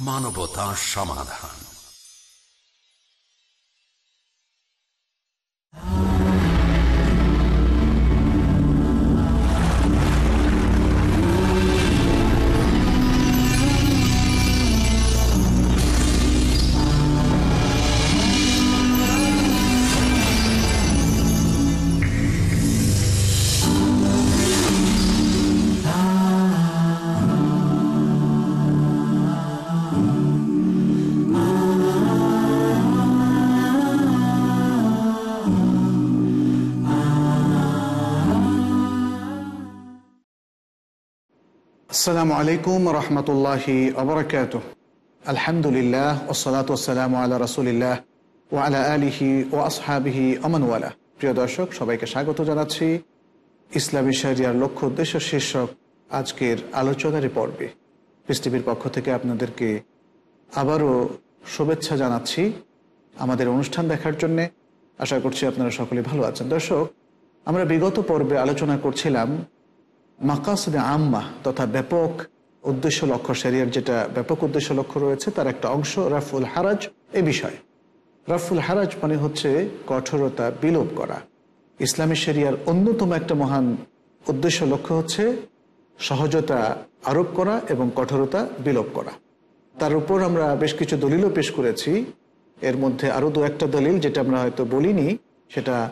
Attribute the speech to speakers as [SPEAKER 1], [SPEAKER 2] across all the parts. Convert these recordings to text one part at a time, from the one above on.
[SPEAKER 1] মানবতা সমাধান।
[SPEAKER 2] আসসালামু আলাইকুম রহমতুল্লাহি আবরকাত আলহামদুলিল্লাহ ওসলাত ওসালাম আল্লাহ রসুলিল্লাহ ও আলা আলিহি ও আসহাবিহি অমনওয়ালা প্রিয় দর্শক, সবাইকে স্বাগত জানাচ্ছি ইসলামী শরিয়ার লক্ষ্য উদ্দেশ্য শীর্ষক আজকের আলোচনার পর্বে। পৃথিবীর পক্ষ থেকে আপনাদেরকে আবারও শুভেচ্ছা জানাচ্ছি আমাদের অনুষ্ঠান দেখার জন্যে। আশা করছি আপনারা সকলে ভালো আছেন। দর্শক, আমরা বিগত পর্বে আলোচনা করছিলাম মাকাসদে আম্মা তথা ব্যাপক উদ্দেশ্য লক্ষ্য শরিয়ার যেটা ব্যাপক উদ্দেশ্য লক্ষ্য রয়েছে, তার একটা অংশ রাফুল হারাজ এ বিষয়ে। রাফুল হারাজ মানে হচ্ছে কঠোরতা বিলোপ করা। ইসলামী শরিয়ার অন্যতম একটা মহান উদ্দেশ্য লক্ষ্য হচ্ছে সহজতা আরোপ করা এবং কঠোরতা বিলোপ করা। তার উপর আমরা বেশ কিছু দলিলও পেশ করেছি। এর মধ্যে আরও দু একটা দলিল যেটা আমরা হয়তো বলিনি, সেটা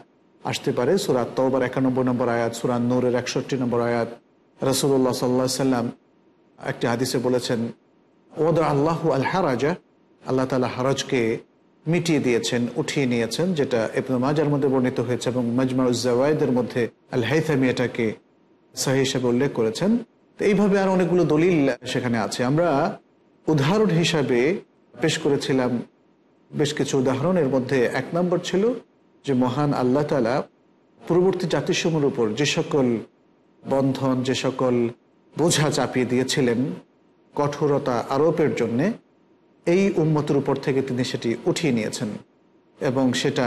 [SPEAKER 2] আসতে পারে সুরাত তওবার একানব্বই নম্বর আয়াত সুরান নূরের একষট্টি নম্বর আয়াত। রসুল্লাহ সাল্লা সাল্লাম একটি হাদিসে বলেছেন ওদ আল্লাহ আল হারাজা আল্লাহ তালা হারাজকে মিটিয়ে দিয়েছেন, উঠিয়ে নিয়েছেন, যেটা ইবনু মাজার মধ্যে বর্ণিত হয়েছে এবং মজমা উজ্জাওয়াইদের মধ্যে আল হাইথামি এটাকে সাহি হিসাবে উল্লেখ করেছেন। তো এইভাবে আর অনেকগুলো দলিল সেখানে আছে। আমরা উদাহরণ হিসাবে পেশ করেছিলাম বেশ কিছু উদাহরণের মধ্যে এক নম্বর ছিল যে মহান আল্লাহ তালা পূর্ববর্তী জাতিসমূহের উপর যে সকল বন্ধন, যে সকল বোঝা চাপিয়ে দিয়েছিলেন কঠোরতা আরোপের জন্যে, এই উম্মতের উপর থেকে তিনি সেটি উঠিয়ে নিয়েছেন এবং সেটা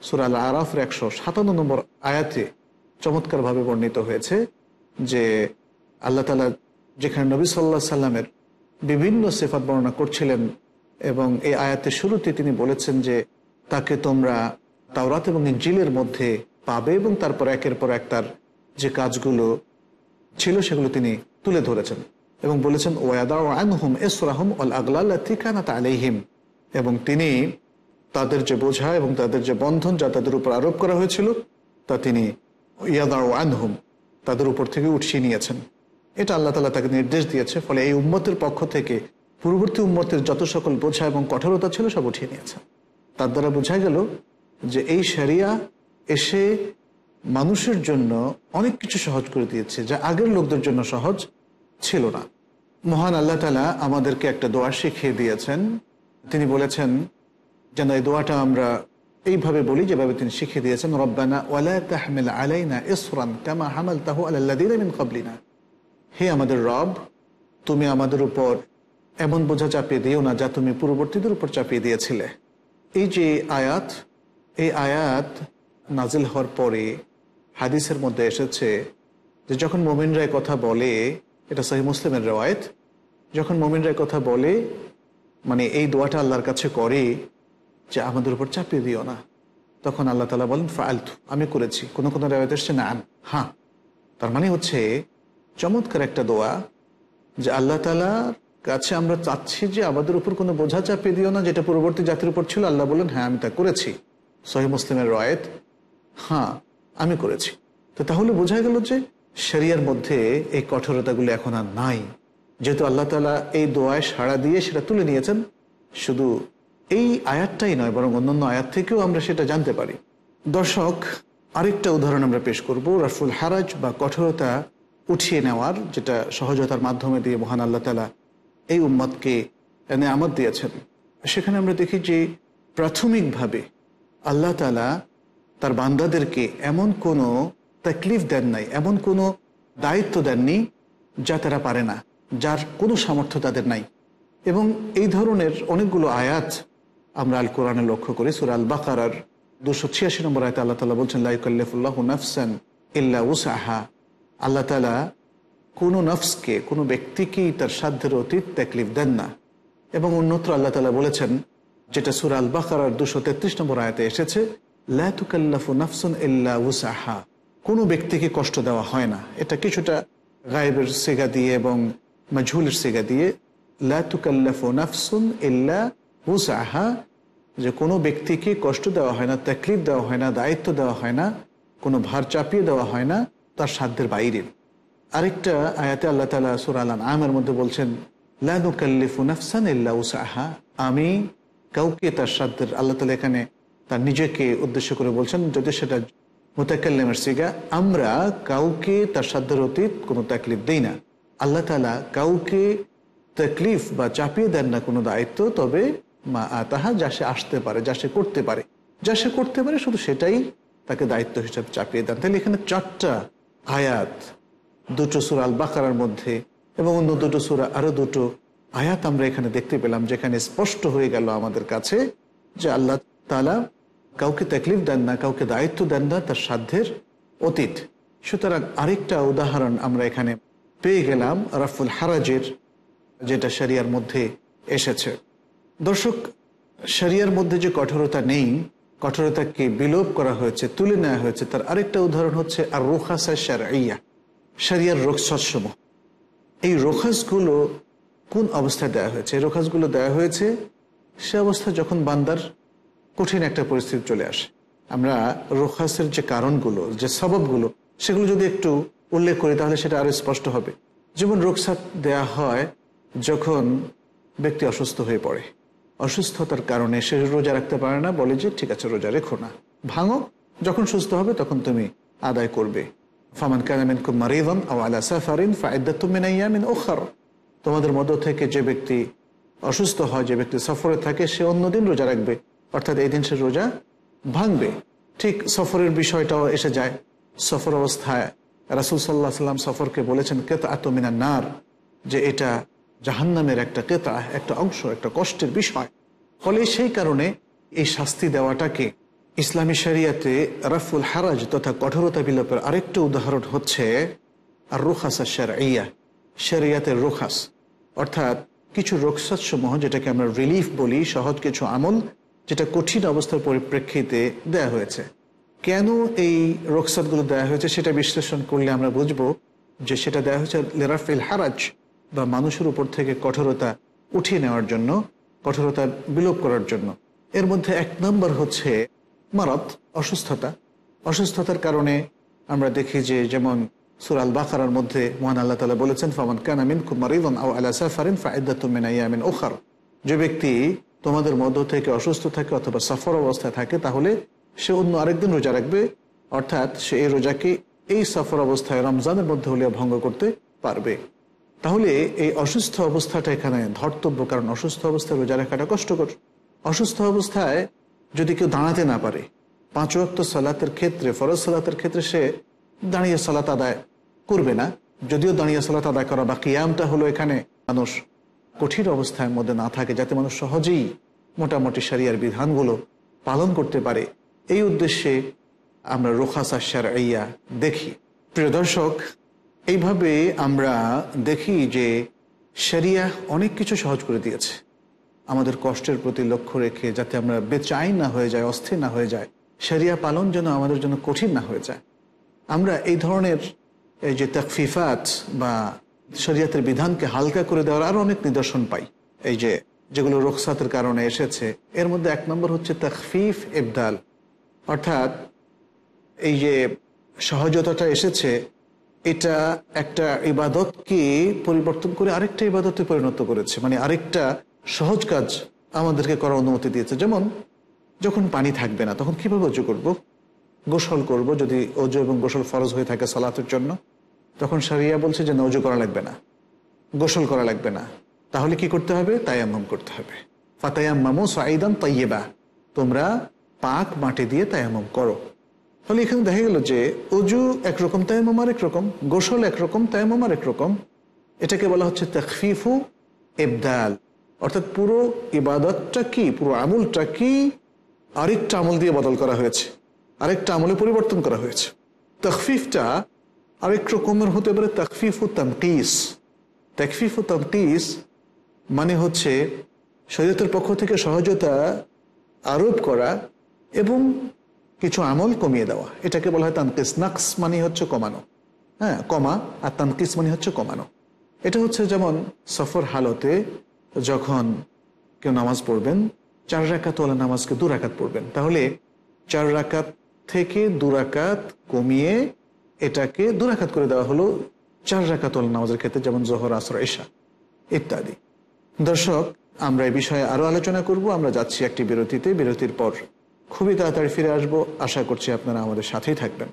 [SPEAKER 2] সুরাল আরাফের একশো সাতান্ন নম্বর আয়াতে চমৎকারভাবে বর্ণিত হয়েছে যে আল্লাহ তালা যেখানে নবী সাল্লাহ সাল্লামের বিভিন্ন সেফাত বর্ণনা করছিলেন এবং এই আয়াতের শুরুতে তিনি বলেছেন যে তাকে তোমরা তাওরাত এবং ইঞ্জিলের মধ্যে পাবে এবং তারপর একের পর এক তার যে কাজগুলো ছিল সেগুলো তিনি তুলে ধরেছেন এবং বলেছেন ওয়াদাহুম এসরাহম অল আলাইহিম। এবং তিনি তাদের যে বোঝা এবং তাদের যে বন্ধন যা তাদের উপর আরোপ করা হয়েছিল, তা তিনি ইয়াদা তাদের উপর থেকে উঠিয়ে নিয়েছেন। এটা আল্লাহ তালা তাকে নির্দেশ দিয়েছে, ফলে এই উম্মতের পক্ষ থেকে পূর্ববর্তী উম্মতের যত সকল বোঝা এবং কঠোরতা ছিল সব উঠিয়ে নিয়েছেন। তার দ্বারা বোঝা গেল যে এই সারিয়া এসে মানুষের জন্য অনেক কিছু সহজ করে দিয়েছে, যা আগের লোকদের জন্য সহজ ছিল না। মহান আল্লাহ তালা আমাদেরকে একটা দোয়া শিখিয়ে দিয়েছেন। তিনি বলেছেন, যেন এই দোয়াটা আমরা এইভাবে বলি যেভাবে তিনি শিখিয়ে দিয়েছেন, রব্বানা ওয়ালা তাহমিল আলাইনা ইসরান কামা হামাল তাহু আল্লাদিন মিন কবলিনা হে আমাদের রব, তুমি আমাদের উপর এমন বোঝা চাপিয়ে দিও না যা তুমি পূর্ববর্তীদের উপর চাপিয়ে দিয়েছিলে। এই যে আয়াত এই আয়াত নাজিল হওয়ার পরে হাদিসের মধ্যে এসেছে যে যখন মোমিনরা কথা বলে, এটা সহি মুসলিমের রেওয়ায়ত, যখন মোমিনরা কথা বলে মানে এই দোয়াটা আল্লাহর কাছে করে যে আমাদের উপর চাপিয়ে দিও না। তখন আল্লাহ তালা বলেন ফালতু আমি করেছি। কোনো কোনো রেওয়ায়ত এসছে, না হ্যাঁ তার মানে হচ্ছে চমৎকার একটা দোয়া যে আল্লাহ তালার কাছে আমরা চাচ্ছি যে আমাদের উপর কোনো বোঝা চাপিয়ে দিও না, যেটা পূর্ববর্তী জাতির উপর ছিল। আল্লাহ বলেন হ্যাঁ আমি তা করেছি। সহি মুসলিমের রয়েত? হ্যাঁ আমি করেছি। তো তাহলে বোঝা গেল যে শরিয়ার মধ্যে এই কঠোরতাগুলো এখন আর নাই। যেহেতু আল্লাহ তালা এই দোয়ায় সাড়া দিয়ে সেটা তুলে নিয়েছেন, শুধু এই আয়াতটাই নয়, বরং অন্যান্য আয়াত থেকেও আমরা সেটা জানতে পারি। দর্শক, আরেকটা উদাহরণ আমরা পেশ করব, রাফুল হারাজ বা কঠোরতা উঠিয়ে নেওয়ার, যেটা সহজতার মাধ্যমে দিয়ে মহান আল্লাহ তালা এই এনে আমদ দিয়েছেন। সেখানে আমরা দেখি যে প্রাথমিকভাবে আল্লাহ তালা তার বান্দাদেরকে এমন কোনো তাকলিফ দেন নাই, এমন কোনো দায়িত্ব দেননি যা তারা পারে না, যার কোনো সামর্থ্য তাদের নাই। এবং এই ধরনের অনেকগুলো আয়াত আমরা আল কোরআনে লক্ষ্য করি, সুর আল বাকার দুশো ছিয়াশি নম্বর আয়তা আল্লাহ তালা বলছেন লাইকাল্লাফুল্লাহ নাফসান ইল্লা উসাহা আল্লাহ তালা কোনো নফসকে, কোনো ব্যক্তিকেই তার সাধ্যের অতীত তাকলিফ দেন না। এবং অন্যত্র আল্লাহ তালা বলেছেন যেটা সুরাল বাকার দুশো তেত্রিশ নম্বর আয়তে এসেছে লাতুকাল্লাফু নাফসুন উসাহা কোনো ব্যক্তিকে কষ্ট দেওয়া হয় না। এটা কিছুটা গায়েবের সেগা দিয়ে এবং মজহুলের সেগা দিয়ে নাফসুন উসাহা যে কোনো ব্যক্তিকে কষ্ট দেওয়া হয় না, তাকলিফ দেওয়া হয় না, দায়িত্ব দেওয়া হয় না, কোনো ভার চাপিয়ে দেওয়া হয় না, তার সাধ্যের বাইরে। আরেকটা আয়াতে আল্লাহ তালা সুর আলান আমের মধ্যে বলছেন নাফসান আমি কাউকে তার সাধ্যের আল্লাহ তালা এখানে তার নিজেকে উদ্দেশ্য করে বলছেন, যদি সেটা মোতাকাল্লামের সিগা, আমরা কাউকে তার সাধ্যের অতীত কোনো তাকলিফ দেই না। আল্লাহ তালা কাউকে তাকলিফ বা চাপিয়ে দেন না কোনো দায়িত্ব, তবে মা তাহা যা সে আসতে পারে, যা সে করতে পারে। যা সে করতে পারে, শুধু সেটাই তাকে দায়িত্ব হিসাবে চাপিয়ে দেন। তাহলে এখানে চারটা আয়াত, দুটো সুরা আল বাকারার মধ্যে এবং অন্য দুটো সুরা আরও দুটো আয়াত আমরা এখানে দেখতে পেলাম, যেখানে স্পষ্ট হয়ে গেল আমাদের কাছে যে আল্লাহ তালা কাউকে তাকলিফ দেন না, কাউকে দায়িত্ব দেন না তার সাধ্যের অতীত। সুতরাং আরেকটা উদাহরণ আমরা এখানে পেয়ে গেলাম, রাফুল হারাজের, যেটা শরিয়ার মধ্যে এসেছে। দর্শক, শরিয়ার মধ্যে যে কঠোরতা নেই, কঠোরতাকে বিলোপ করা হয়েছে, তুলে নেওয়া হয়েছে, তার আরেকটা উদাহরণ হচ্ছে আর রোখাসা সারিয়া শরিয়ার রোকসসমূহ এই রোখাসগুলো কোন অবস্থায় দেওয়া হয়েছে? এই রোখাসগুলো দেওয়া হয়েছে, সে অবস্থা যখন বান্দার কঠিন একটা পরিস্থিতি চলে আসে। আমরা রোখাসের যে কারণগুলো, যে সববগুলো, সেগুলো যদি একটু উল্লেখ করি, তাহলে সেটা আরও স্পষ্ট হবে। যেমন রোগসাত দেয়া হয় যখন ব্যক্তি অসুস্থ হয়ে পড়ে। অসুস্থতার কারণে সে রোজা রাখতে পারে না, বলে যে, ঠিক আছে, রোজা রেখো না। ভাঙো। যখন সুস্থ হবে, তখন তুমি আদায় করবে। ফামান কানামিন কুম মারিদন আলা সাফারিন ফায়দাতুমিনাইয়ামিন ওখার তোমাদের মধ্য থেকে যে ব্যক্তি অসুস্থ হয়, যে ব্যক্তি সফরে থাকে, সে অন্যদিন রোজা রাখবে। অর্থাৎ এই দিন সে রোজা ভাঙবে। ঠিক সফরের বিষয়টাও এসে যায়। সফর অবস্থায় রাসুল সাল্লাহ সাল্লাম সফরকে বলেছেন কেতা আতমিনা নার যে এটা জাহান্নামের একটা কেতা একটা অংশ, একটা কষ্টের বিষয়। ফলে সেই কারণে এই শাস্তি দেওয়াটাকে ইসলামী শরিয়াতে রাফুল হারাজ তথা কঠোরতা বিলোপের আরেকটা উদাহরণ হচ্ছে আর রুখাসা ইয়া শরিয়াতের রুখাস। অর্থাৎ কিছু রোকসাত সমূহ যেটাকে আমরা রিলিফ বলি, সহজ কিছু আমল, যেটা কঠিন অবস্থার পরিপ্রেক্ষিতে দেয়া হয়েছে। কেন এই রোকসাতগুলো দেওয়া হয়েছে সেটা বিশ্লেষণ করলে আমরা বুঝব যে সেটা দেওয়া হয়েছে লেরাফিল হারাজ, বা মানুষের উপর থেকে কঠোরতা উঠিয়ে নেওয়ার জন্য, কঠোরতা বিলোপ করার জন্য। এর মধ্যে এক নম্বর হচ্ছে মারত, অসুস্থতা। অসুস্থতার কারণে আমরা দেখি যে যেমন সুরাল বাকারার মধ্যে মহান আল্লাহ তালা বলেছেন, ফামান কান আমিন কুমারিদন আও আলা সাফারিন ফায়দাতুমিন ওখার যে ব্যক্তি তোমাদের মধ্য থেকে অসুস্থ থাকে অথবা সফর অবস্থায় থাকে, তাহলে সে অন্য আরেকদিন রোজা রাখবে, অর্থাৎ সে এই রোজাকে এই সফর অবস্থায় রমজানের মধ্যে হলেও ভঙ্গ করতে পারবে। তাহলে এই অসুস্থ অবস্থাটা এখানে ধর্তব্য, কারণ অসুস্থ অবস্থায় রোজা রাখাটা কষ্টকর। অসুস্থ অবস্থায় যদি কেউ দাঁড়াতে না পারে, পাঁচ অক্ত সালাতের ক্ষেত্রে, ফরজ সালাতের ক্ষেত্রে সে দাঁড়িয়ে সলাত আদায় করবে না। যদিও দাঁড়িয়ে সালাত আদায় করা বা কিয়ামটা হলো এখানে মানুষ কঠিন অবস্থার মধ্যে না থাকে, যাতে মানুষ সহজেই মোটামুটি সারিয়ার বিধানগুলো পালন করতে পারে। এই উদ্দেশ্যে আমরা রোখাসা সারাইয়া দেখি। প্রিয় দর্শক, এইভাবে আমরা দেখি যে শরিয়া অনেক কিছু সহজ করে দিয়েছে। আমাদের কষ্টের প্রতি লক্ষ্য রেখে যাতে আমরা বেচাই না হয়ে যায়, অস্থির না হয়ে যায়, শরিয়া পালন যেন আমাদের জন্য কঠিন না হয়ে যায়। আমরা এই ধরনের, এই যে তকফিফাত বা শরিয়াতের বিধানকে হালকা করে দেওয়ার আরও অনেক নিদর্শন পাই। এই যে যেগুলো রোকসাতের কারণে এসেছে, এর মধ্যে এক নম্বর হচ্ছে তকফিফ ইবদাল। অর্থাৎ এই যে সহজতাটা এসেছে, এটা একটা ইবাদতকে পরিবর্তন করে আরেকটা ইবাদতে পরিণত করেছে। মানে আরেকটা সহজ কাজ আমাদেরকে করার অনুমতি দিয়েছে। যেমন, যখন পানি থাকবে না, তখন কীভাবে অজু করব? গোসল করব, যদি অজু এবং গোসল ফরজ হয়ে থাকে সালাতের জন্য, তখন সারিয়া বলছে যে নজু করা লাগবে না। গোসল করা লাগবে না। তাহলে কি করতে হবে? তায়াম্মাম করতে হবে। ফাতায়াম্মামু সাইদান তাইয়েবা তোমরা পাক মাটি দিয়ে তায়াম্মাম করো। ফলে এখানে দেখা গেল যে অজু একরকম, তায়াম্মাম আর একরকম গোসল একরকম, তায়াম্মাম আর একরকম এটাকে বলা হচ্ছে তখফিফু এবদাল অর্থাৎ পুরো ইবাদতটা কি, পুরো আমলটা কি, আরেকটা আমল দিয়ে বদল করা হয়েছে। আরেকটা আমলে পরিবর্তন করা হয়েছে। তখফিফটা আরেক রকমের হতে পারে তাকফিফ ও তানকিস তাকফিফ ও তানকিস মানে হচ্ছে শরীয়তের পক্ষ থেকে সহজতা আরোপ করা এবং কিছু আমল কমিয়ে দেওয়া। এটাকে বলা হয় তানকিস নাকস মানে হচ্ছে কমানো। হ্যাঁ কমা আর তানকিস মানে হচ্ছে কমানো। এটা হচ্ছে যেমন সফর হালতে যখন কেউ নামাজ পড়বেন, চার রাকাত ওলা নামাজকে দু রাকাত পড়বেন। তাহলে চার রাকাত থেকে দু রাকাত কমিয়ে এটাকে দু রাকাত করে দেওয়া হলো চার রাকাত নামাজের ক্ষেত্রে যেমন জোহর আসর এশা ইত্যাদি। দর্শক আমরা এই বিষয়ে আরও আলোচনা করব। আমরা যাচ্ছি একটি বিরতিতে। বিরতির পর খুবই তাড়াতাড়ি ফিরে আসব। আশা করছি আপনারা আমাদের সাথেই থাকবেন।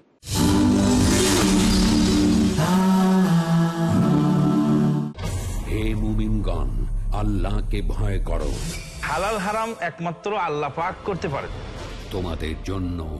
[SPEAKER 1] হে মুমিনগণ আল্লাহকে ভয় করো।
[SPEAKER 3] হালাল হারাম একমাত্র আল্লাহ পাক করতে পারেন।
[SPEAKER 1] তোমাদের জন্য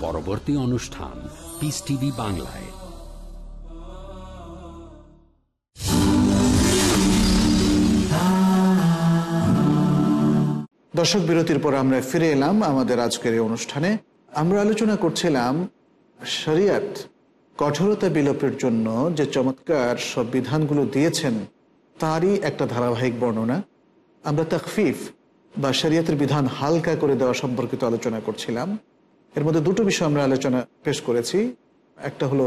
[SPEAKER 1] পরবর্তী অনুষ্ঠান পিস টিভি বাংলায়।
[SPEAKER 2] দর্শক বিরতির পর আমরা ফিরে এলাম আমাদের আজকের এই অনুষ্ঠানে। আমরা আলোচনা করছিলাম শরিয়াত কঠোরতা বিলোপের জন্য যে চমৎকার সব বিধানগুলো দিয়েছেন, তারই একটা ধারাবাহিক বর্ণনা। আমরা তাকফিফ বা শরিয়াতের বিধান হালকা করে দেওয়া সম্পর্কিত আলোচনা করছিলাম। এর মধ্যে দুটো বিষয় আমরা আলোচনা পেশ করেছি। একটা হলো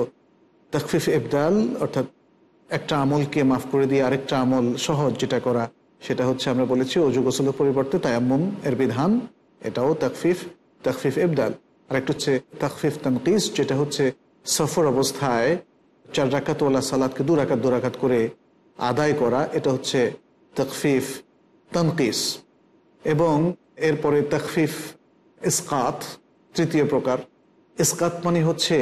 [SPEAKER 2] তাকফিফ এবদাল অর্থাৎ একটা আমলকে মাফ করে দিয়ে আরেকটা আমল সহজ যেটা করা, সেটা হচ্ছে আমরা বলেছি অজু গোসলের পরিবর্তে তায়াম্মুম এর বিধান, এটাও তাকফিফ তাকফিফ এবদাল আরেকটা হচ্ছে তাকফিফ তানকিস, যেটা হচ্ছে সফর অবস্থায় চার রাকাত ওলা সালাদকে দু রাকাত দু রাকাত করে আদায় করা, এটা হচ্ছে তাকফিফ তানকিস। এবং এরপরে তাকফিফ ইসকাত তৃতীয় প্রকার। ইসকাত মানে হচ্ছে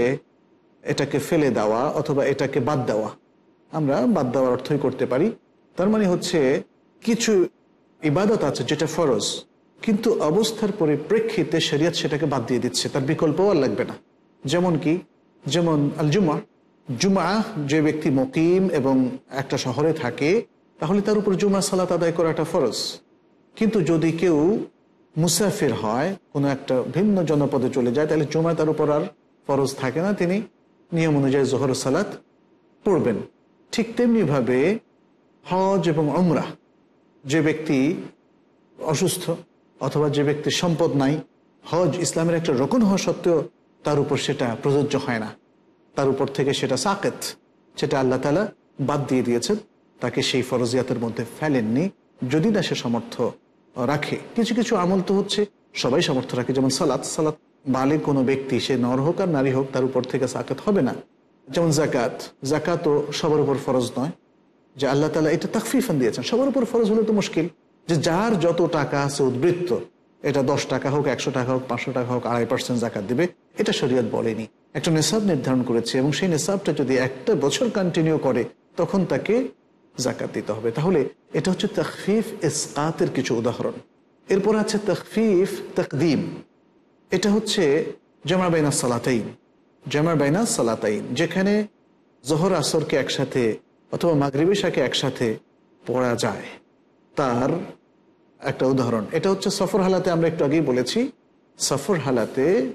[SPEAKER 2] এটাকে ফেলে দেওয়া অথবা এটাকে বাদ দেওয়া। আমরা বাদ দেওয়ার অর্থই করতে পারি। তার মানে হচ্ছে কিছু ইবাদত আছে যেটা ফরজ, কিন্তু অবস্থার পরিপ্রেক্ষিতে শরিয়ত সেটাকে বাদ দিয়ে দিচ্ছে। তার বিকল্পও আর লাগবে না। যেমন কি? যেমন আল জুমা জুমা যে ব্যক্তি মকিম এবং একটা শহরে থাকে, তাহলে তার উপর জুমা সালাত আদায় করাটা ফরজ। কিন্তু যদি কেউ মুসাফির হয়, কোনো একটা ভিন্ন জনপদে চলে যায়, তাহলে জুমা তার উপর আর ফরজ থাকে না। তিনি নিয়ম অনুযায়ী জোহর সালাত পড়বেন। ঠিক তেমনিভাবে হজ এবং অমরা যে ব্যক্তি অসুস্থ অথবা যে ব্যক্তির সম্পদ নাই, হজ ইসলামের একটা রকম হওয়া সত্ত্বেও তার উপর সেটা প্রযোজ্য হয় না। তার উপর থেকে সেটা সাকেত, সেটা আল্লাহ তালা বাদ দিয়ে দিয়েছেন। তাকে সেই ফরজিয়াতের মধ্যে ফেলেননি। যদি না সে সামর্থ্য রাখে। কিছু কিছু আমল তো হচ্ছে, সবাই সামর্থ্য রাখে। যেমন সালাত সালাত বালে কোনো ব্যক্তি, সে নর হোক আর নারী হোক, তার উপর থেকে সাকেত হবে না। যেমন জাকাত জাকাতও সবার উপর ফরজ নয়। যে আল্লাহ তালা এটা তাকফিফান দিয়েছেন, সবার উপর ফরজ হলে তো মুশকিল। যে যার যত টাকা আছে উদ্বৃত্ত, এটা দশ টাকা হোক, একশো টাকা হোক, পাঁচশো টাকা হোক, আড়াই পার্সেন্ট জাকাত দিবে, এটা শরীয়ত বলেনি। একটা নেশাব নির্ধারণ করেছে এবং সেই নেশাবটা যদি একটা বছর কন্টিনিউ করে, তখন তাকে জাকাত দিতে হবে। তাহলে এটা হচ্ছে তখফিফ ইসকাতের কিছু উদাহরণ। এরপর আছে তখফিফ তকদিম। এটা হচ্ছে জামা বাইনা সালাতাইন। জামা বাইনা সালাতাইন। যেখানে জহর আসরকে একসাথে অথবা মাগরিবেশাকে একসাথে পড়া যায়। তার একটা উদাহরণ। এটা হচ্ছে সফর হালাতে আমরা একটু আগেই বলেছি। সফর হালাতে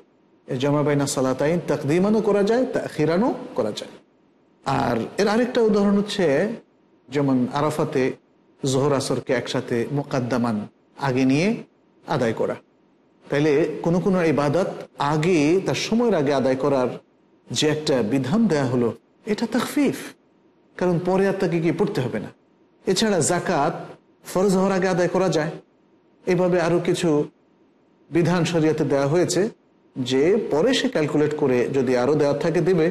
[SPEAKER 2] জামা বাইনা সালাতাইন তাকদিমানও করা যায়, তাখিরানও করা যায়। আর এর আরেকটা উদাহরণ হচ্ছে যেমন আরাফাতে জোহর আসরকে একসাথে মোকাদ্দামান আগে নিয়ে আদায় করা। তাইলে কোন কোনো কোনো ইবাদত আগে, তার সময়ের আগে আদায় করার যে একটা বিধান দেয়া হলো, এটা তখফিফ কারণ পরে আর তাকে কি পড়তে হবে না। এছাড়া জাকাত ফরজ হওয়ার আগে আদায় করা যায়। এভাবে আরও কিছু বিধান শরিয়াতে দেওয়া হয়েছে যে পরে সে ক্যালকুলেট করে যদি আরও দেওয়ার থাকে দেবে।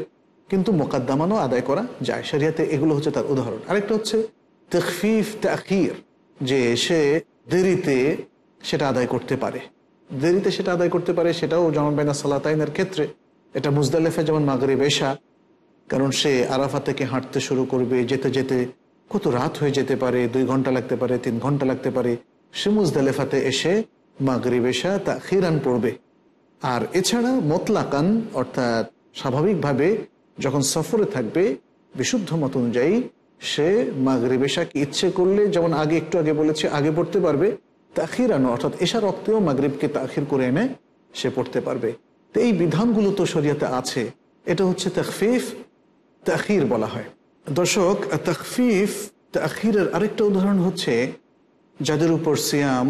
[SPEAKER 2] কিন্তু মোকাদ্দামানও আদায় করা যায়। শরিয়াতে এগুলো হচ্ছে তার উদাহরণ। আরেকটা হচ্ছে তখফিফ, তাখির, যে সে দেরিতে সেটা আদায় করতে পারে। দেরিতে সেটা আদায় করতে পারে সেটাও যেমন বাইনা সালাতাইনের ক্ষেত্রে। এটা মুজদালেফে যেমন মাগরে বেশা কারণ সে আরাফা থেকে হাঁটতে শুরু করবে, যেতে যেতে কত রাত হয়ে যেতে পারে, দুই ঘণ্টা লাগতে পারে, তিন ঘণ্টা লাগতে পারে। সে মুজদালেফাতে এসে মাগরি বেশা তা খিরান পড়বে। আর এছাড়া মতলাকান, অর্থাৎ স্বাভাবিকভাবে যখন সফরে থাকবে, বিশুদ্ধ মত অনুযায়ী সে মাগরি বেশাকে ইচ্ছে করলে, যেমন আগে একটু আগে বলেছে, আগে পড়তে পারবে তাখির আনো অর্থাৎ এশা রক্তেও মাগরিবকে তাখির করে এনে সে পড়তে পারবে। তো এই বিধানগুলো তো শরিয়াতে আছে। এটা হচ্ছে তাকফিফ তাখির বলা হয়। দর্শক তাকফিফ তাখিরের আরেকটা উদাহরণ হচ্ছে, যাদের উপর সিয়াম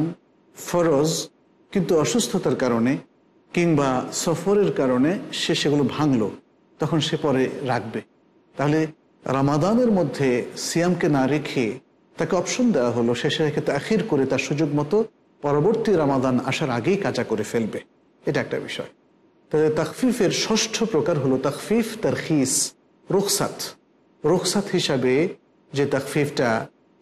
[SPEAKER 2] ফরজ, কিন্তু অসুস্থতার কারণে কিংবা সফরের কারণে সে সেগুলো ভাঙলো। তখন সে পরে রাখবে। তাহলে রামাদানের মধ্যে সিয়ামকে না রেখে তাকে অপশন দেওয়া হলো, শেষে রেখে তাখির করে তার সুযোগ মতো পরবর্তী রামাদান আসার আগেই কাজা করে ফেলবে। এটা একটা বিষয়। তাহলে তাকফিফের ষষ্ঠ প্রকার হলো তাকফিফ তারখিস, রুখসাত। রুখসাত হিসাবে যে তাকফিফটা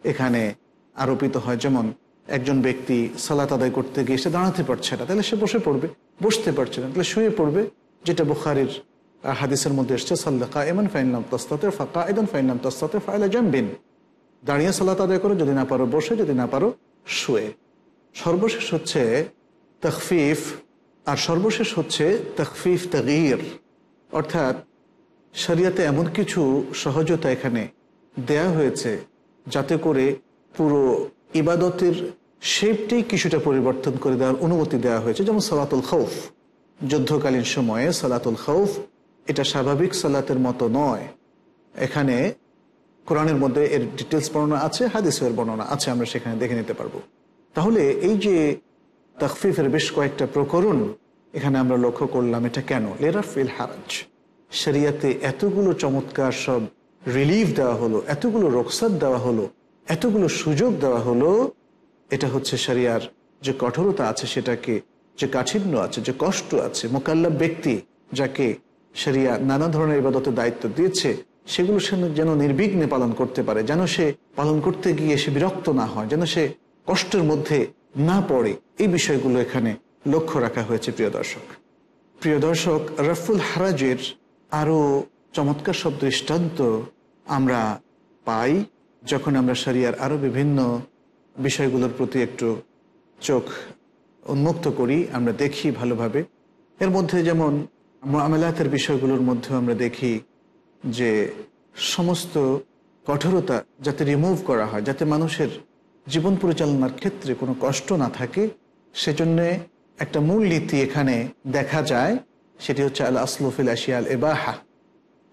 [SPEAKER 2] এখানে আরোপিত হয়, যেমন একজন ব্যক্তি সালাত আদায় করতে গিয়ে সে দাঁড়াতে পারছে না, তাহলে সে বসে পড়বে, বসতে পারছে না, তাহলে শুয়ে পড়বে, যেটা বুখারির হাদিসের মধ্যে এসছে সাল্লাকা এমন ফাইনলাম তস্তাতে ফাঁকা এদন ফাইনলাম তস্তাতে ফাইলা জামবিন। দাঁড়িয়ে সালাত আদায় করো, যদি না পারো বসে, যদি না পারো শুয়ে। সর্বশেষ হচ্ছে তখফিফ, আর সর্বশেষ হচ্ছে তখফিফ তগির। অর্থাৎ শরিয়াতে এমন কিছু সহজতা এখানে দেয়া হয়েছে, যাতে করে পুরো ইবাদতের শেপটাই কিছুটা পরিবর্তন করে দেওয়ার অনুমতি দেওয়া হয়েছে। যেমন সালাতুল খৌফ যুদ্ধকালীন সময়ে সালাতুল খৌফ এটা স্বাভাবিক সালাতের মতো নয়। এখানে কোরআনের মধ্যে এর ডিটেলস বর্ণনা আছে, হাদিসের বর্ণনা আছে, আমরা সেখানে দেখে নিতে পারব। তাহলে এই যে তখফিফের বেশ কয়েকটা প্রকরণ এখানে আমরা লক্ষ্য করলাম এটা কেন? লেরাফিল হারাজ। শরিয়াতে এতগুলো চমৎকার সব রিলিফ দেওয়া হলো, এতগুলো রোকসাদ দেওয়া হলো, এতগুলো সুযোগ দেওয়া হলো, এটা হচ্ছে শরিয়ার যে কঠোরতা আছে সেটাকে, যে কাঠিন্য আছে, যে কষ্ট আছে মোকাল্লা ব্যক্তি যাকে শরিয়া নানা ধরনের ইবাদতের দায়িত্ব দিয়েছে, সেগুলো সে যেন নির্বিঘ্নে পালন করতে পারে, যেন সে পালন করতে গিয়ে সে বিরক্ত না হয়, যেন সে কষ্টের মধ্যে না পড়ে। এই বিষয়গুলো এখানে লক্ষ্য রাখা হয়েছে, প্রিয় দর্শক। প্রিয় দর্শক, রফুল হারাজের আরও চমৎকার সব দৃষ্টান্ত আমরা পাই যখন আমরা শরিয়ার আরও বিভিন্ন বিষয়গুলোর প্রতি একটু চোখ উন্মুক্ত করি, আমরা দেখি ভালোভাবে। এর মধ্যে যেমন মামলাতের বিষয়গুলোর মধ্যে আমরা দেখি যে সমস্ত কঠোরতা যাতে রিমুভ করা হয়, যাতে মানুষের জীবন পরিচালনার ক্ষেত্রে কোনো কষ্ট না থাকে, সেজন্য একটা মূল নীতি এখানে দেখা যায়, সেটি হচ্ছে আল আসলুফিল আশিয়াল এবাহা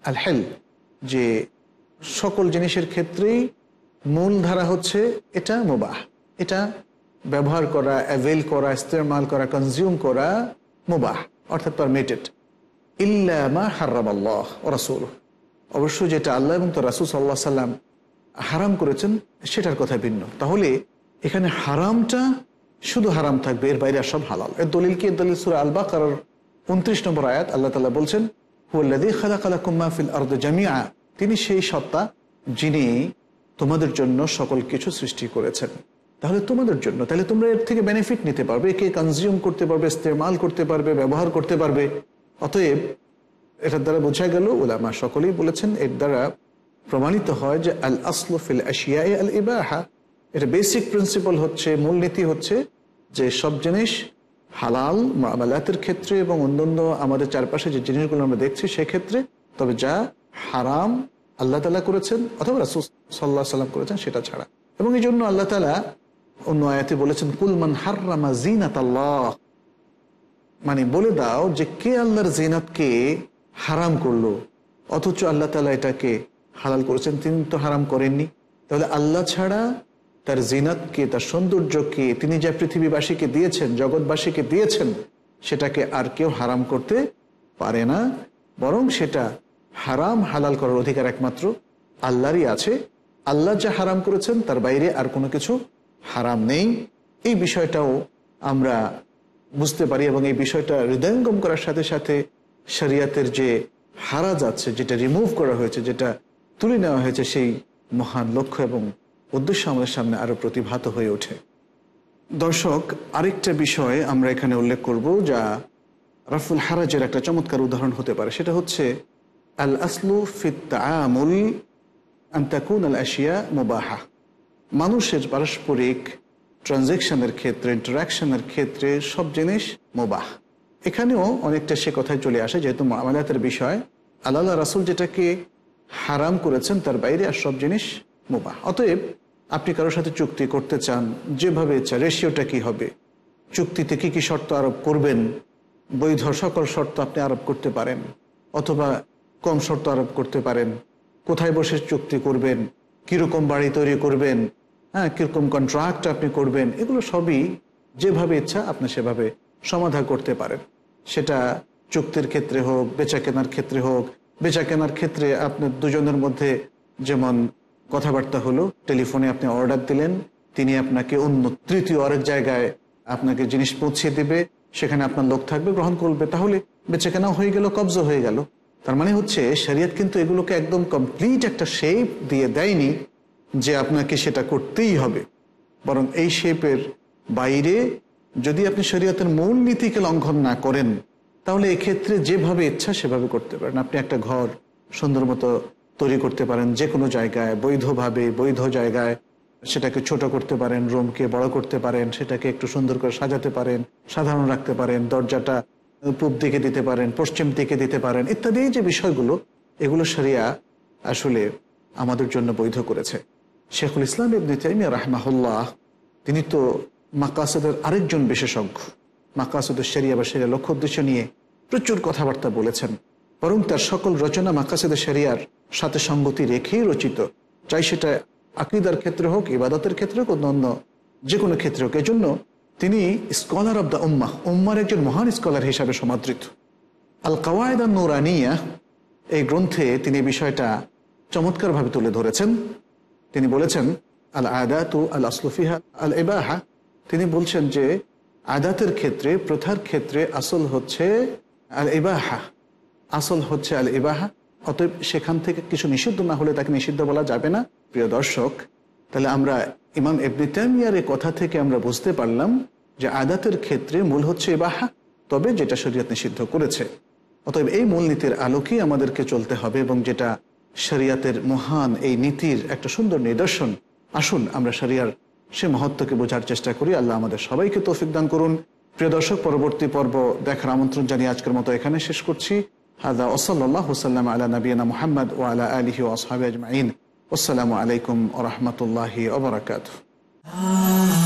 [SPEAKER 2] আল হেল যে সকল জিনিসের ক্ষেত্রেই মূল ধারা হচ্ছে এটা মোবাহ, এটা ব্যবহার করা অ্যাভেল করা, ইস্তেমাল করা কনজিউম করা মুবাহ, অর্থাৎ পারমিটেড ইল্লামা হার্রাম আল্লাহ রাসুল অবশ্য যেটা আল্লাহ এবং তো রাসুল সাল্লাহ সাল্লাম হারাম করেছেন, সেটার কথা ভিন্ন। তাহলে এখানে হারামটা শুধু হারাম থাকবে, এর বাইরে সব হালাল। এর দলিল কি? দলিল সুরা আলবা কারোর উনত্রিশ নম্বর আয়াত আল্লাহ তালা বলছেন খালা জামিয়া তিনি সেই সত্তা যিনি তোমাদের জন্য সকল কিছু সৃষ্টি করেছেন। তাহলে তোমাদের জন্য, তাহলে তোমরা এর থেকে বেনিফিট নিতে পারবে। একে কনজিউম করতে পারবে, ইস্তেমাল করতে পারবে, ব্যবহার করতে পারবে। অতএব এটার দ্বারা বোঝা গেল ওলামা সকলেই বলেছেন, এর দ্বারা প্রমাণিত হয় যে আল আসলফিল আশিয়া আল ইবাহা। এটা বেসিক প্রিন্সিপাল হচ্ছে, মূলনীতি হচ্ছে যে সব জিনিস হালাল মামালাতের ক্ষেত্রে এবং অন্যান্য আমাদের চারপাশে যে জিনিসগুলো আমরা দেখছি সেক্ষেত্রে, তবে যা হারাম আল্লাহ তালা করেছেন অথবা রাসুল সাল্লাহ সাল্লাম করেছেন সেটা ছাড়া। এবং এই জন্য আল্লাহ তালা অন্য আয়াতে বলেছেন কুলমান হার্রামা জিনাত আল্লাহ মানে বলে দাও যে কে আল্লাহর জিনাতকে হারাম করল? অথচ আল্লাহ তালা এটাকে হালাল করেছেন, তিনি তো হারাম করেননি। তাহলে আল্লাহ ছাড়া তার জিনাতকে, তার সৌন্দর্যকে, তিনি যা পৃথিবীবাসীকে দিয়েছেন, জগৎবাসীকে দিয়েছেন, সেটাকে আর কেউ হারাম করতে পারে না। বরং সেটা হারাম, হালাল করার অধিকার একমাত্র আল্লাহরই আছে। আল্লাহ যা হারাম করেছেন, তার বাইরে আর কোনো কিছু হারাম নেই। এই বিষয়টাও আমরা বুঝতে পারি এবং এই বিষয়টা হৃদয়ঙ্গম করার সাথে সাথে শরিয়াতের যে হারা যাচ্ছে, যেটা রিমুভ করা হয়েছে, যেটা তুলে নেওয়া হয়েছে, সেই মহান লক্ষ্য এবং উদ্দেশ্য আমাদের সামনে আরও প্রতিভাত হয়ে ওঠে। দর্শক, আরেকটা বিষয় আমরা এখানে উল্লেখ করব যা রাফুল হারাজের একটা চমৎকার উদাহরণ হতে পারে। সেটা হচ্ছে আল আসলু ফিত্তামুল আন্তাকুন আল আশিয়া মুবাহা। মানুষের পারস্পরিক ট্রানজেকশনের ক্ষেত্রে ইন্টারাকশনের ক্ষেত্রে সব জিনিস মোবাহ। এখানেও অনেকটা সে কথায় চলে আসে, যেহেতু মামালাতের বিষয়। আল্লাহ রাসুল যেটাকে হারাম করেছেন, তার বাইরে আর সব জিনিস মোবাহ। অতএব আপনি কারোর সাথে চুক্তি করতে চান, যেভাবে ইচ্ছা, রেশিওটা কি হবে? চুক্তিতে কি কি শর্ত আরোপ করবেন? বৈধ সকল শর্ত আপনি আরোপ করতে পারেন, অথবা কম শর্ত আরোপ করতে পারেন। কোথায় বসে চুক্তি করবেন? কীরকম বাড়ি তৈরি করবেন? হ্যাঁ কীরকম কন্ট্রাক্ট আপনি করবেন, এগুলো সবই যেভাবে ইচ্ছা আপনি সেভাবে সমাধান করতে পারেন। সেটা চুক্তির ক্ষেত্রে হোক, বেচা কেনার ক্ষেত্রে হোক, বেচা কেনার ক্ষেত্রে আপনার দুজনের মধ্যে যেমন কথাবার্তা হলো, টেলিফোনে আপনি অর্ডার দিলেন, তিনি আপনাকে অন্য তৃতীয় আরেক জায়গায় আপনাকে জিনিস পৌঁছে দিবে, সেখানে আপনার লোক থাকবে, গ্রহণ করবে, তাহলে বেচে কেনাও হয়ে গেল কবজ হয়ে গেল। তার মানে হচ্ছে, শরিয়ত কিন্তু এগুলোকে একদম কমপ্লিট একটা শেপ দিয়ে দেয়নি যে আপনাকে সেটা করতেই হবে। বরং এই শেপের বাইরে যদি আপনি শরীয়তের মূল নীতিকে লঙ্ঘন না করেন, তাহলে এক্ষেত্রে যেভাবে ইচ্ছা সেভাবে করতে পারেন। আপনি একটা ঘর সুন্দর মতো তৈরি করতে পারেন যে কোনো জায়গায়, বৈধভাবে, বৈধ জায়গায় সেটাকে ছোট করতে পারেন, রুমকে বড় করতে পারেন, সেটাকে একটু সুন্দর করে সাজাতে পারেন, সাধারণ রাখতে পারেন, দরজাটা পূব দিকে দিতে পারেন, পশ্চিম দিকে দিতে পারেন ইত্যাদি যে বিষয়গুলো, এগুলো সারিয়া আসলে আমাদের জন্য বৈধ করেছে। শেখুল ইসলাম ইবনে তাইমিয়া রাহমাহুল্লাহ, তিনি তো মাকাসেদের আরেকজন বিশেষজ্ঞ। মাকাসুদের সেরিয়া বা সেরিয়া লক্ষ্য উদ্দেশ্য নিয়ে প্রচুর কথাবার্তা বলেছেন। বরং তার সকল রচনা মাকাসেদের সেরিয়ার সাথে সঙ্গতি রেখেই রচিত। চাই সেটা আকিদার ক্ষেত্রে হোক, ইবাদতের ক্ষেত্রে হোক অন্য যে কোনো ক্ষেত্রে হোক। এজন্য তিনি স্কলার অব দ্য উম্মাহ উম্মার একজন মহান স্কলার হিসাবে সমাদৃত। আল কাওয়ায়দা নুরানিয়া এই গ্রন্থে তিনি বিষয়টা চমৎকারভাবে তুলে ধরেছেন। তিনি বলেছেন আল আদাতু আল আসলফিহা আল এবাহা তিনি বলছেন যে, আদাতের ক্ষেত্রে, প্রথার ক্ষেত্রে আসল হচ্ছে আল এবাহা আসল হচ্ছে আল ইবাহা অতএব সেখান থেকে কিছু নিষিদ্ধ না হলে তাকে নিষিদ্ধ বলা যাবে না, প্রিয় দর্শক। তাহলে আমরা ইমাম এবনিতামিয়ার কথা থেকে আমরা বুঝতে পারলাম যে, আদাতের ক্ষেত্রে মূল হচ্ছে ইবাহা, তবে যেটা শরীয়ত নিষিদ্ধ করেছে। অতএব এই মূলনীতির আলোকেই আমাদেরকে চলতে হবে এবং যেটা শরিয়াতের মহান এই নীতির একটা সুন্দর নিদর্শন। আসুন আমরা শরিয়ার সে মহত্বকে বোঝার চেষ্টা করি। আল্লাহ আমাদের সবাইকে তৌফিক দান করুন। প্রিয় দর্শক, পরবর্তী পর্ব দেখার আমন্ত্রণ জানিয়ে আজকের মতো এখানে শেষ করছি। হাদা ওসল্লাহ হুসাল্লাম আলা নবীনা মোহাম্মদ ও আলা আলহি ও আসহাবি আজমাইন। আসসালামু আলাইকুম রহমতুল্লাহি ওবরাকাত
[SPEAKER 1] কার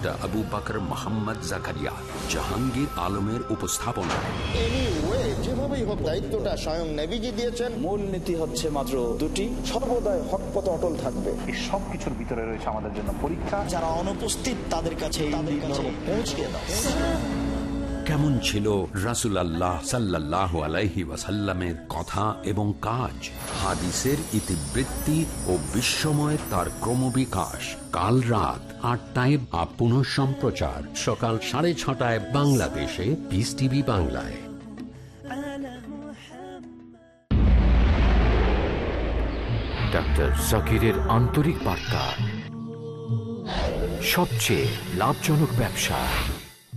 [SPEAKER 1] Abu Bakar Mohammad Zakaria Jahangir আলমের উপস্থাপনা।
[SPEAKER 4] যেভাবেই হোক দায়িত্বটা স্বয়ং নেভিজি দিয়েছেন। মূল নীতি হচ্ছে মাত্র দুটি সর্বদাই হক অটল থাকবে।
[SPEAKER 3] এই সব কিছুর ভিতরে রয়েছে আমাদের জন্য পরীক্ষা।
[SPEAKER 4] যারা অনুপস্থিত তাদের কাছে পৌঁছে দাও
[SPEAKER 1] কেমন ছিল রাসুল আল্লাহ সাল্লাহ আলাইহি ওয়াসাল্লামের কথা এবং কাজ? হাদিসের ইতিবৃত্তি ও বিশ্বময় তার ক্রমবিকাশ। কাল রাত আটটায় বা পুনঃ সম্প্রচার। সকাল সাড়ে ছটায় বাংলাদেশে। পিস টিভি বাংলায়।
[SPEAKER 5] ডাক্তার জাকিরের আন্তরিক বার্তা। সবচেয়ে লাভজনক ব্যবসা।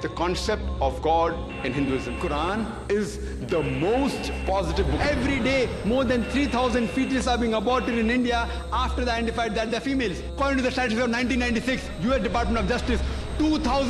[SPEAKER 6] the concept of God in Hinduism. Quran is the most positive book. Every day, more than 3,000 fetuses are being aborted in India after they identified that they're females. According to the statistics of 1996, US Department of Justice, 2,000